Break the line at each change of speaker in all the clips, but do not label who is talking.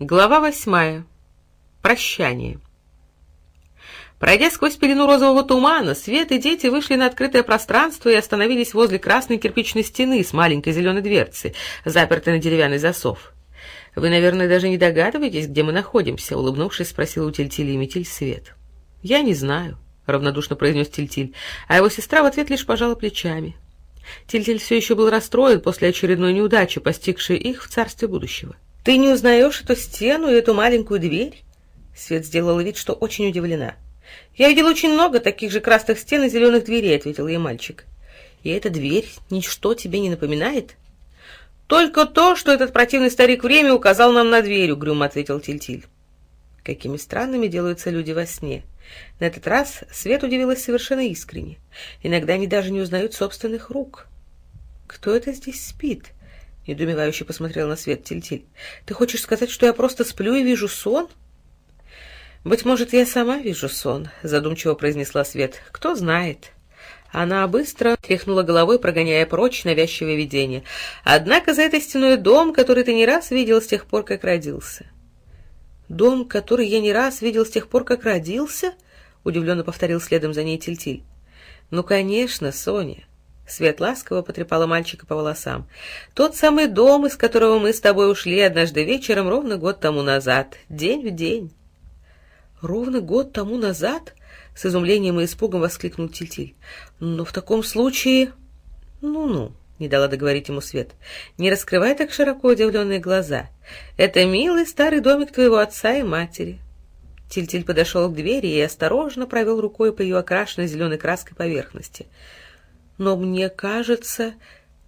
Глава восьмая. Прощание. Пройдя сквозь пелену розового тумана, Свет и дети вышли на открытое пространство и остановились возле красной кирпичной стены с маленькой зеленой дверцей, запертой на деревянный засов. «Вы, наверное, даже не догадываетесь, где мы находимся?» — улыбнувшись, спросил у Тильтили и Метиль Свет. «Я не знаю», — равнодушно произнес Тильтиль, а его сестра в ответ лишь пожала плечами. Тильтиль все еще был расстроен после очередной неудачи, постигшей их в царстве будущего. «Ты не узнаешь эту стену и эту маленькую дверь?» Свет сделала вид, что очень удивлена. «Я видел очень много таких же красных стен и зеленых дверей», — ответил ей мальчик. «И эта дверь ничто тебе не напоминает?» «Только то, что этот противный старик время указал нам на дверь», — угрюмо ответил Тильтиль. Какими странными делаются люди во сне. На этот раз Свет удивилась совершенно искренне. Иногда они даже не узнают собственных рук. «Кто это здесь спит?» — недоумевающе посмотрел на свет Тильтиль. «Ты хочешь сказать, что я просто сплю и вижу сон?» «Быть может, я сама вижу сон», — задумчиво произнесла Свет. «Кто знает». Она быстро тряхнула головой, прогоняя прочь навязчивое видение. «Однако за этой стеной дом, который ты не раз видел с тех пор, как родился». «Дом, который я не раз видел с тех пор, как родился?» — удивленно повторил следом за ней Тильтиль. «Ну, конечно, Соня. Свет ласково потрепала мальчика по волосам. «Тот самый дом, из которого мы с тобой ушли однажды вечером ровно год тому назад. День в день». «Ровно год тому назад?» — с изумлением и испугом воскликнул Тильтиль. «Но в таком случае...» «Ну-ну», — не дала договорить ему Свет. «Не раскрывай так широко удивленные глаза. Это милый старый домик твоего отца и матери». Тильтиль подошел к двери и осторожно провел рукой по ее окрашенной зеленой краской поверхности — но мне кажется...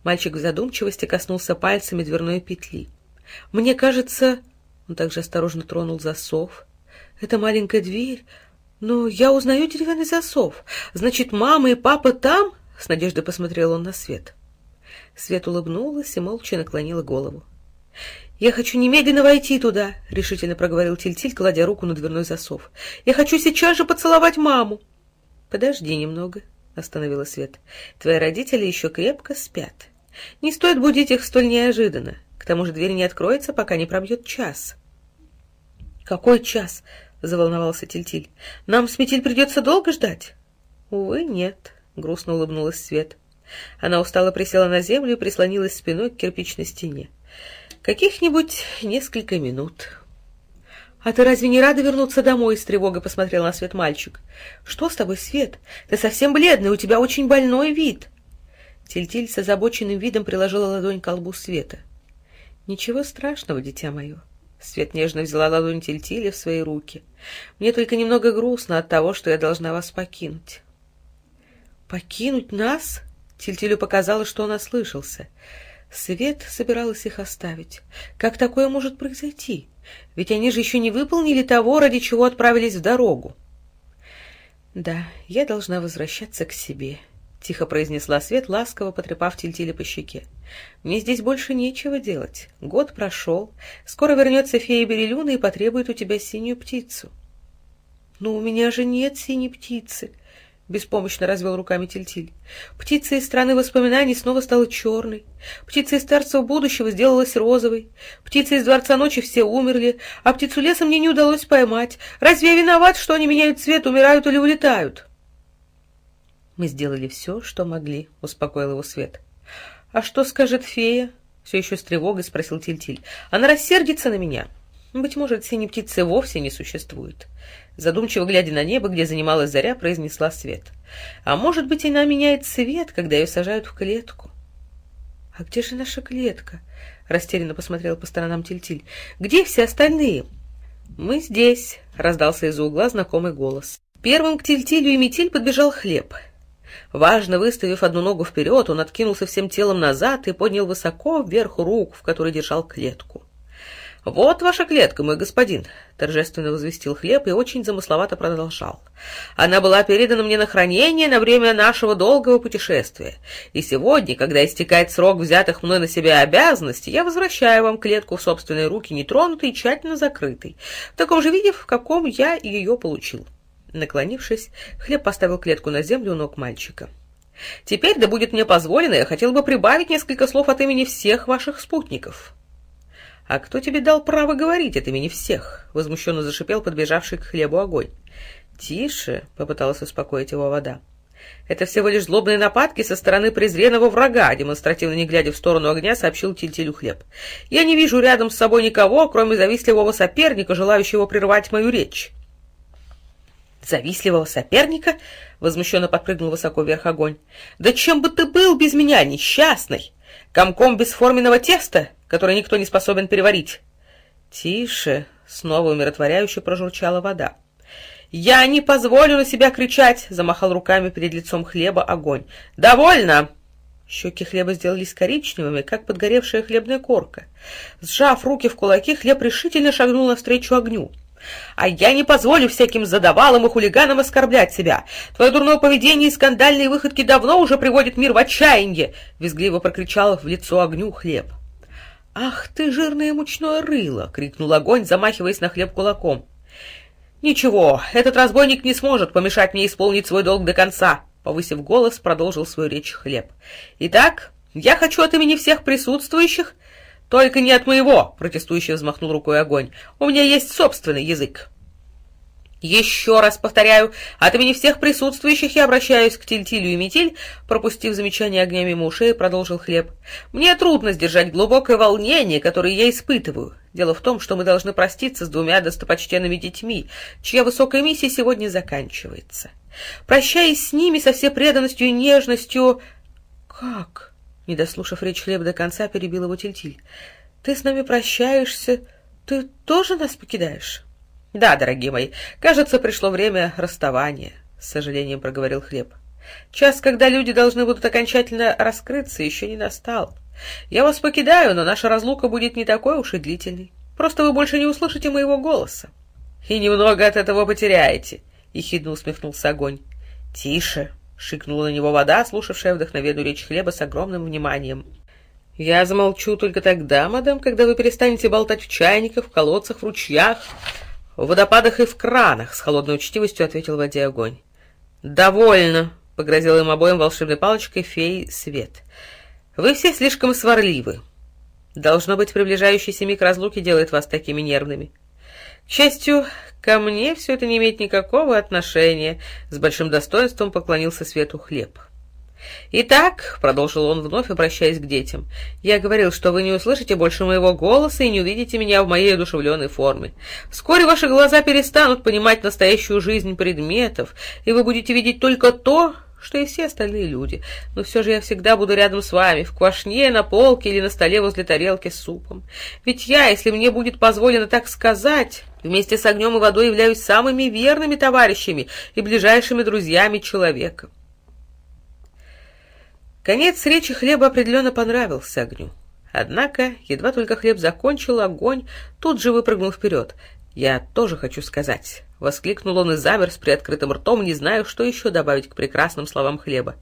Мальчик в задумчивости коснулся пальцами дверной петли. Мне кажется... Он также осторожно тронул засов. Это маленькая дверь. Но я узнаю деревянный засов. Значит, мама и папа там? С надеждой посмотрел он на Свет. Свет улыбнулась и молча наклонила голову. «Я хочу немедленно войти туда», — решительно проговорил Тильтиль, кладя руку на дверной засов. «Я хочу сейчас же поцеловать маму». «Подожди немного», — остановила Свет. «Твои родители еще крепко спят. Не стоит будить их столь неожиданно. К тому же дверь не откроется, пока не пробьет час». «Какой час?» — заволновался Тильтиль. -Тиль. «Нам с Метиль придется долго ждать?» «Увы, нет», — грустно улыбнулась Свет. Она устало присела на землю и прислонилась спиной к кирпичной стене. «Каких-нибудь несколько минут». «А ты разве не рада вернуться домой?» — с тревогой посмотрел на Свет мальчик. «Что с тобой, Свет? Ты совсем бледный, у тебя очень больной вид». Тильтиль с озабоченным видом приложила ладонь к колбу Света. «Ничего страшного, дитя мое». Свет нежно взяла ладонь Тильтиля в свои руки. «Мне только немного грустно от того, что я должна вас покинуть». «Покинуть нас?» Тильтилю показалось, что он ослышался. Свет собиралась их оставить. Как такое может произойти? Ведь они же еще не выполнили того, ради чего отправились в дорогу. «Да, я должна возвращаться к себе», — тихо произнесла Свет, ласково потрепав Тильтиля по щеке. «Мне здесь больше нечего делать. Год прошел. Скоро вернется фея Берелюна и потребует у тебя синюю птицу». «Но у меня же нет синей птицы», беспомощно развел руками Тильтиль. Птица из страны воспоминаний снова стала черной. Птица из старцев будущего сделалась розовой. Птица из дворца ночи все умерли, а птицу леса мне не удалось поймать. Разве я виноват, что они меняют цвет, умирают или улетают? Мы сделали все, что могли, — успокоил его Свет. — А что скажет фея? — все еще с тревогой спросил Тильтиль. — Она рассердится на меня. — быть может, синей птицы вовсе не существует. Задумчиво глядя на небо, где занималась заря, произнесла свет. А может быть, она меняет цвет, когда ее сажают в клетку. — А где же наша клетка? — растерянно посмотрел по сторонам Тильтиль. -Тиль. — Где все остальные? — Мы здесь, — раздался из-за угла знакомый голос. Первым к Тильтилю и Метиль подбежал хлеб. Важно выставив одну ногу вперед, он откинулся всем телом назад и поднял высоко вверх руку, в которой держал клетку. «Вот ваша клетка, мой господин», — торжественно возвестил хлеб и очень замысловато продолжал. «Она была передана мне на хранение на время нашего долгого путешествия. И сегодня, когда истекает срок взятых мной на себя обязанностей, я возвращаю вам клетку в собственные руки, нетронутой и тщательно закрытой, в таком же виде, в каком я ее получил». Наклонившись, хлеб поставил клетку на землю у ног мальчика. «Теперь, да будет мне позволено, я хотел бы прибавить несколько слов от имени всех ваших спутников». «А кто тебе дал право говорить от имени всех?» — возмущенно зашипел подбежавший к хлебу огонь. «Тише!» — попыталась успокоить его вода. «Это всего лишь злобные нападки со стороны презренного врага», демонстративно не глядя в сторону огня, сообщил Тильтилю хлеб. «Я не вижу рядом с собой никого, кроме завистливого соперника, желающего прервать мою речь». «Завистливого соперника?» — возмущенно подпрыгнул высоко вверх огонь. «Да чем бы ты был без меня, несчастный? Комком бесформенного теста, которое никто не способен переварить?» «Тише!» — снова умиротворяюще прожурчала вода. «Я не позволю на себя кричать!» — замахал руками перед лицом хлеба огонь. «Довольно!» Щеки хлеба сделались коричневыми, как подгоревшая хлебная корка. Сжав руки в кулаки, хлеб решительно шагнул навстречу огню. А я не позволю всяким задавалам и хулиганам оскорблять себя. Твое дурное поведение и скандальные выходки давно уже приводят мир в отчаяние!» — визгливо прокричал в лицо огню хлеб. «Ах ты, жирное мучное рыло!» — крикнул огонь, замахиваясь на хлеб кулаком. «Ничего, этот разбойник не сможет помешать мне исполнить свой долг до конца!» — повысив голос, продолжил свою речь хлеб. «Итак, я хочу от имени всех присутствующих «Только не от моего!» — протестующий взмахнул рукой огонь. «У меня есть собственный язык!» «Еще раз повторяю, от имени всех присутствующих я обращаюсь к Тильтилю и Метиль», пропустив замечание огня мимо ушей, продолжил Хлеб. «Мне трудно сдержать глубокое волнение, которое я испытываю. Дело в том, что мы должны проститься с двумя достопочтенными детьми, чья высокая миссия сегодня заканчивается. Прощаясь с ними со всей преданностью и нежностью...» «Как?» Не дослушав речь хлеба до конца, перебил его Тильтиль. «Ты с нами прощаешься? Ты тоже нас покидаешь?» «Да, дорогие мои, кажется, пришло время расставания», — с сожалением проговорил Хлеб. «Час, когда люди должны будут окончательно раскрыться, еще не настал. Я вас покидаю, но наша разлука будет не такой уж и длительной. Просто вы больше не услышите моего голоса. И немного от этого потеряете», — ехидно усмехнулся огонь. «Тише», Шикнула на него вода, слушавшая вдохновенную речь хлеба с огромным вниманием. «Я замолчу только тогда, мадам, когда вы перестанете болтать в чайниках, в колодцах, в ручьях, в водопадах и в кранах», — с холодной учтивостью ответил воде огонь. «Довольно», — погрозил им обоим волшебной палочкой фей Свет. «Вы все слишком сварливы. Должно быть, приближающийся миг разлуки делает вас такими нервными. К счастью, Ко мне все это не имеет никакого отношения, — с большим достоинством поклонился Свету хлеб. «Итак», — продолжил он вновь, обращаясь к детям, — «я говорил, что вы не услышите больше моего голоса и не увидите меня в моей одушевленной форме. Вскоре ваши глаза перестанут понимать настоящую жизнь предметов, и вы будете видеть только то, что и все остальные люди. Но все же я всегда буду рядом с вами, в квашне, на полке или на столе возле тарелки с супом. Ведь я, если мне будет позволено так сказать, вместе с огнем и водой являюсь самыми верными товарищами и ближайшими друзьями человека. Конец речи хлеба определенно понравился огню. Однако, едва только хлеб закончил, огонь тут же выпрыгнул вперед. «Я тоже хочу сказать», — воскликнул он и замер с приоткрытым ртом, не зная, что еще добавить к прекрасным словам хлеба.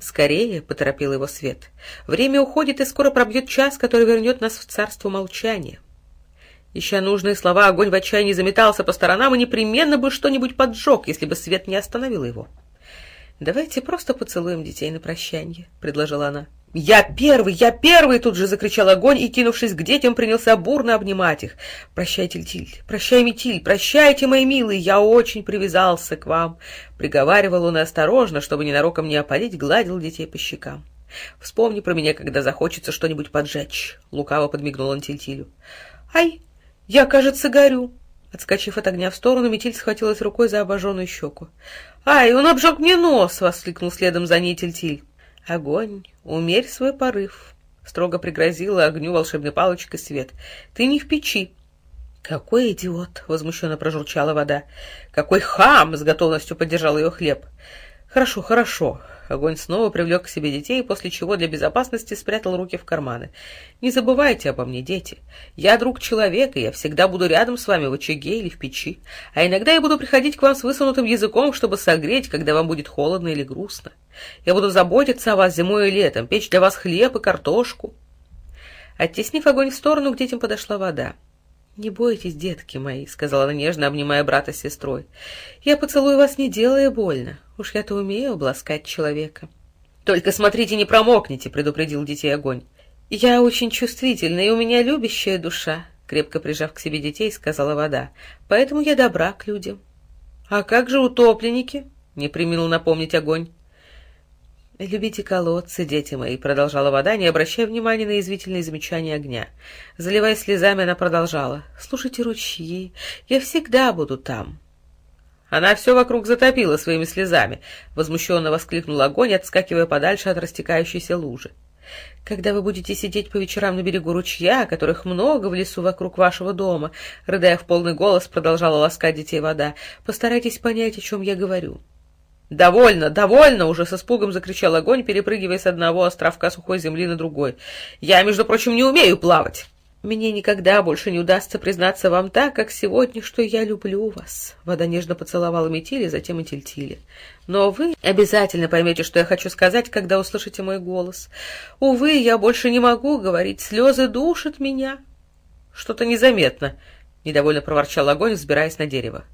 «Скорее», — поторопил его свет, — «время уходит, и скоро пробьет час, который вернет нас в царство молчания». Ища нужные слова, огонь в отчаянии заметался по сторонам и непременно бы что-нибудь поджег, если бы свет не остановил его. «Давайте просто поцелуем детей на прощанье», — предложила она. «Я первый! Я первый!» — тут же закричал огонь и, кинувшись к детям, принялся бурно обнимать их. «Прощайте, Льтиль! Прощай, Метиль! Прощайте, мои милые! Я очень привязался к вам!» Приговаривал он осторожно, чтобы ненароком не опалить, гладил детей по щекам. «Вспомни про меня, когда захочется что-нибудь поджечь!» — лукаво подмигнул он Тильтилю. «Ай, я, кажется, горю!» Отскочив от огня в сторону, Метиль схватилась рукой за обожженную щеку. «Ай, он обжег мне нос!» — воскликнул следом за ней Тильтиль. «Огонь, умерь свой порыв», — строго пригрозила огню волшебной палочкой свет. «Ты не в печи». «Какой идиот!» — возмущенно прожурчала вода. «Какой хам!» — с готовностью поддержал ее хлеб. «Хорошо, хорошо. Огонь снова привлек к себе детей, после чего для безопасности спрятал руки в карманы. «Не забывайте обо мне, дети. Я друг человека, я всегда буду рядом с вами в очаге или в печи. А иногда я буду приходить к вам с высунутым языком, чтобы согреть, когда вам будет холодно или грустно. Я буду заботиться о вас зимой и летом, печь для вас хлеб и картошку». Оттеснив огонь в сторону, к детям подошла вода. «Не бойтесь, детки мои», — сказала она нежно, обнимая брата с сестрой. «Я поцелую вас, не делая больно. Уж я-то умею обласкать человека». «Только смотрите, не промокните», — предупредил детей огонь. «Я очень чувствительна, и у меня любящая душа», крепко прижав к себе детей, сказала вода. «Поэтому я добра к людям». «А как же утопленники?» — не приминул напомнить огонь. «Любите колодцы, дети мои», — продолжала вода, не обращая внимания на язвительные замечания огня. Заливаясь слезами, она продолжала. «Слушайте ручьи, я всегда буду там». Она все вокруг затопила своими слезами, — возмущенно воскликнул огонь, отскакивая подальше от растекающейся лужи. Когда вы будете сидеть по вечерам на берегу ручья, которых много в лесу вокруг вашего дома, рыдая в полный голос, продолжала ласкать детей вода, постарайтесь понять, о чем я говорю. «Довольно, довольно!» — уже с испугом закричал огонь, перепрыгивая с одного островка сухой земли на другой. «Я, между прочим, не умею плавать!» Мне никогда больше не удастся признаться вам так, как сегодня, что я люблю вас. Вода нежно поцеловала Метили, затем и Тильтили. Но вы обязательно поймете, что я хочу сказать, когда услышите мой голос. Увы, я больше не могу говорить, слезы душат меня. Что-то незаметно, — недовольно проворчал огонь, взбираясь на дерево.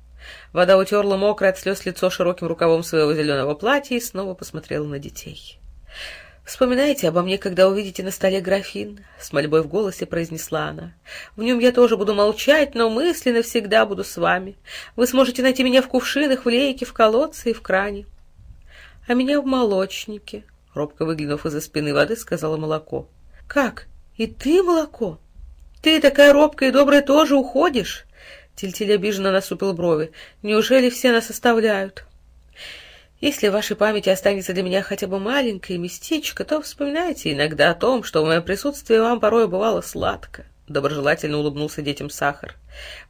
Вода утерла мокрое от слез лицо широким рукавом своего зеленого платья и снова посмотрела на детей. «Вспоминайте обо мне, когда увидите на столе графин», — с мольбой в голосе произнесла она. «В нем я тоже буду молчать, но мысленно всегда буду с вами. Вы сможете найти меня в кувшинах, в лейке, в колодце и в кране. А меня в молочнике», — робко выглянув из-за спины воды, сказала молоко. «Как? И ты молоко? Ты такая робкая и добрая тоже уходишь?» Тильтиль обиженно насупил брови. «Неужели все нас оставляют?» Если в вашей памяти останется для меня хотя бы маленькое местечко, то вспоминайте иногда о том, что в моем присутствии вам порой бывало сладко. Доброжелательно улыбнулся детям Сахар.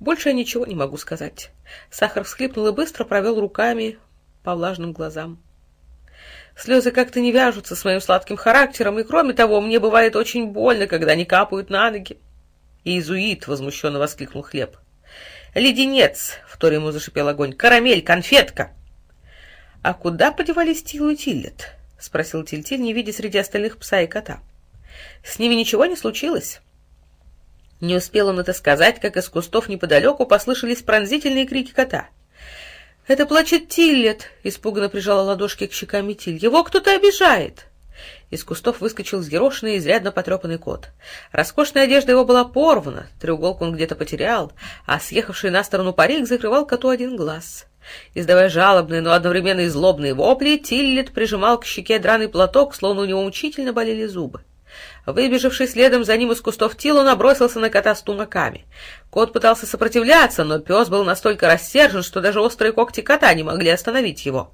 Больше я ничего не могу сказать. Сахар всхлипнул и быстро провел руками по влажным глазам. Слезы как-то не вяжутся с моим сладким характером, и, кроме того, мне бывает очень больно, когда они капают на ноги. «Иезуит!» — возмущенно воскликнул Хлеб. «Леденец!» — второй ему зашипел огонь. «Карамель! Конфетка!» — А куда подевались Тилу и Тиллет? — спросил Тильтиль, не видя среди остальных пса и кота. — С ними ничего не случилось? Не успел он это сказать, как из кустов неподалеку послышались пронзительные крики кота. — Это плачет Тиллет! — испуганно прижала ладошки к щекам Метиль. — Его кто-то обижает! Из кустов выскочил взъерошенный и изрядно потрепанный кот. Роскошная одежда его была порвана, треуголку он где-то потерял, а съехавший на сторону парик закрывал коту один глаз. Издавая жалобные, но одновременно и злобные вопли, Тиллет прижимал к щеке драный платок, словно у него мучительно болели зубы. Выбежавший следом за ним из кустов Тилу набросился на кота с тумаками. Кот пытался сопротивляться, но пес был настолько рассержен, что даже острые когти кота не могли остановить его.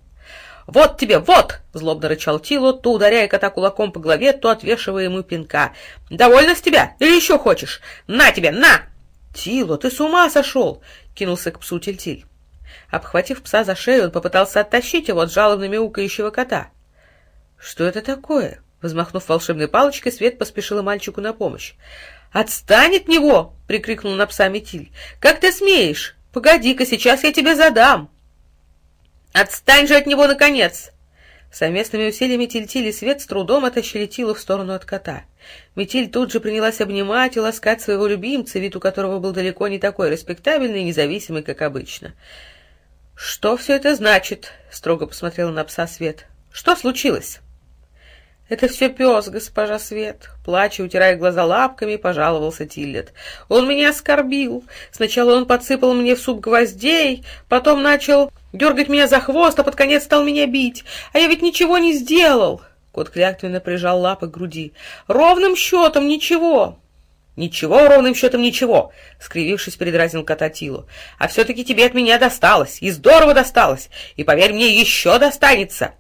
«Вот тебе, вот!» — злобно рычал Тилу, то ударяя кота кулаком по голове, то отвешивая ему пинка. «Довольно с тебя? Или еще хочешь? На тебе, на!» «Тилу, ты с ума сошел!» — кинулся к псу Тильтиль. Обхватив пса за шею, он попытался оттащить его от жалобно мяукающего кота. «Что это такое?» Взмахнув волшебной палочкой, Свет поспешила мальчику на помощь. «Отстань от него!» — прикрикнул на пса Метиль. «Как ты смеешь? Погоди-ка, сейчас я тебе задам!» «Отстань же от него, наконец!» Совместными усилиями Тильтиль и Свет с трудом оттащили Тилу в сторону от кота. Метиль тут же принялась обнимать и ласкать своего любимца, вид у которого был далеко не такой респектабельный и независимый, как обычно. «Что все это значит?» — строго посмотрела на пса Свет. «Что случилось?» «Это все пес, госпожа Свет», — плача, утирая глаза лапками, пожаловался Тиллет. «Он меня оскорбил. Сначала он подсыпал мне в суп гвоздей, потом начал дергать меня за хвост, а под конец стал меня бить. А я ведь ничего не сделал!» Кот клятвенно прижал лапы к груди. «Ровным счетом ничего!» «Ничего, ровным счетом ничего!» — скривившись, передразнил кота Тилу. «А все-таки тебе от меня досталось, и здорово досталось, и, поверь мне, еще достанется!»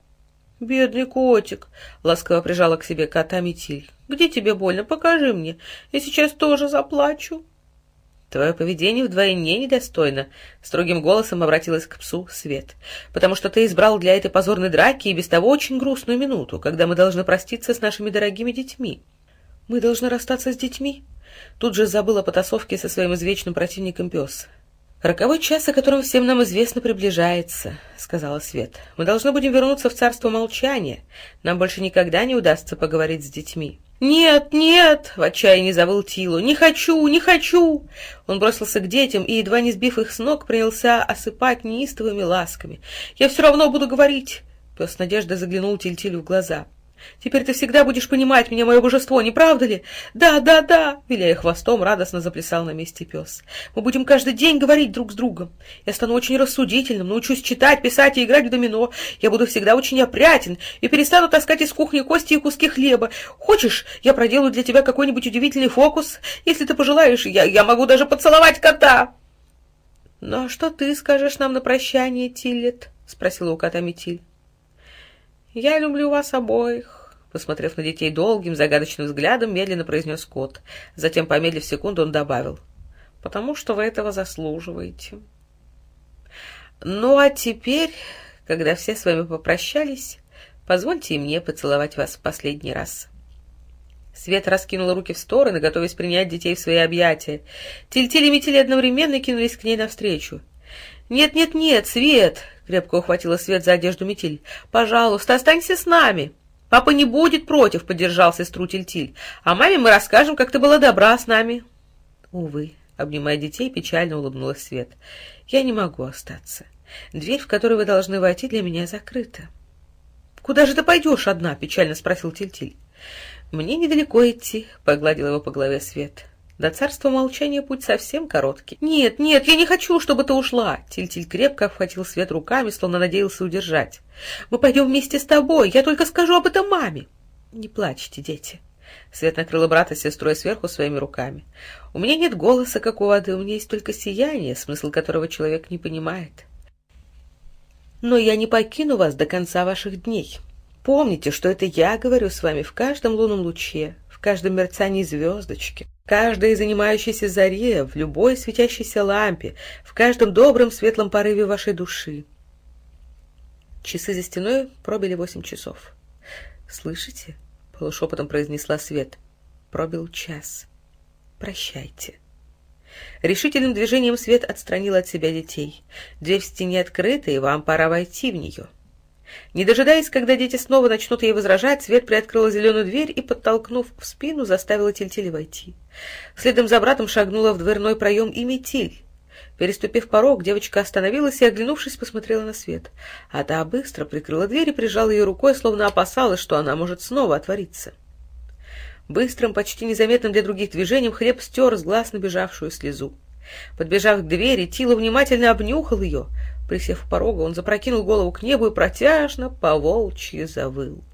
«Бедный котик!» — ласково прижала к себе кота Метиль. «Где тебе больно? Покажи мне. Я сейчас тоже заплачу». «Твое поведение вдвойне недостойно», — строгим голосом обратилась к псу Свет, «потому что ты избрал для этой позорной драки и без того очень грустную минуту, когда мы должны проститься с нашими дорогими детьми». «Мы должны расстаться с детьми?» Тут же забыл о потасовке со своим извечным противником пес. «Роковой час, о котором всем нам известно, приближается», — сказала Свет. «Мы должны будем вернуться в царство молчания. Нам больше никогда не удастся поговорить с детьми». «Нет, нет!» — в отчаянии завыл Тилу. «Не хочу, не хочу!» Он бросился к детям и, едва не сбив их с ног, принялся осыпать неистовыми ласками. «Я все равно буду говорить!» Пес Надежда заглянул Тильтилю в глаза. Теперь ты всегда будешь понимать меня, мое божество, не правда ли? Да, да, да, виляя хвостом, радостно заплясал на месте пес. Мы будем каждый день говорить друг с другом. Я стану очень рассудительным, научусь читать, писать и играть в домино. Я буду всегда очень опрятен и перестану таскать из кухни кости и куски хлеба. Хочешь, я проделаю для тебя какой-нибудь удивительный фокус? Если ты пожелаешь, я, я могу даже поцеловать кота. — Ну, а что ты скажешь нам на прощание, Тиллет? — спросила у кота Метиль. «Я люблю вас обоих», — посмотрев на детей долгим, загадочным взглядом, медленно произнес кот. Затем, помедлив секунду, он добавил. «Потому что вы этого заслуживаете». «Ну, а теперь, когда все с вами попрощались, позвольте мне поцеловать вас в последний раз». Свет раскинула руки в стороны, готовясь принять детей в свои объятия. Тильтиль и Метили одновременно кинулись к ней навстречу. «Нет-нет-нет, Свет!» — крепко ухватила Свет за одежду Метиль. «Пожалуйста, останься с нами!» «Папа не будет против», — поддержал сестру Тильтиль. «А маме мы расскажем, как ты была добра с нами». «Увы», — обнимая детей, печально улыбнулась Свет. «Я не могу остаться. Дверь, в которую вы должны войти, для меня закрыта». «Куда же ты пойдешь одна?» — печально спросил Тильтиль. «Мне недалеко идти», — погладил его по голове Свет. До царства молчания путь совсем короткий. «Нет, нет, я не хочу, чтобы ты ушла!» Тильтиль крепко обхватил Свет руками, словно надеялся удержать. «Мы пойдем вместе с тобой, я только скажу об этом маме!» «Не плачьте, дети!» Свет накрыла брата с сестрой сверху своими руками. «У меня нет голоса, как у воды, у меня есть только сияние, смысл которого человек не понимает. Но я не покину вас до конца ваших дней. Помните, что это я говорю с вами в каждом лунном луче, каждом мерцании звездочки, каждой занимающейся заре, в любой светящейся лампе, в каждом добром светлом порыве вашей души. Часы за стеной пробили восемь часов. «Слышите?» — полушепотом произнесла Свет. Пробил час. «Прощайте». Решительным движением Свет отстранил от себя детей. Дверь в стене открыта, и вам пора войти в нее. Не дожидаясь, когда дети снова начнут ей возражать, Свет приоткрыла зеленую дверь и, подтолкнув в спину, заставила Тильтили войти. Следом за братом шагнула в дверной проем и Метиль. Переступив порог, девочка остановилась и, оглянувшись, посмотрела на свет. А та быстро прикрыла дверь и прижала ее рукой, словно опасалась, что она может снова отвориться. Быстрым, почти незаметным для других движением хлеб стер с глаз набежавшую слезу. Подбежав к двери, Тила внимательно обнюхал ее. Присев у порога, он запрокинул голову к небу и протяжно по волчьи завыл.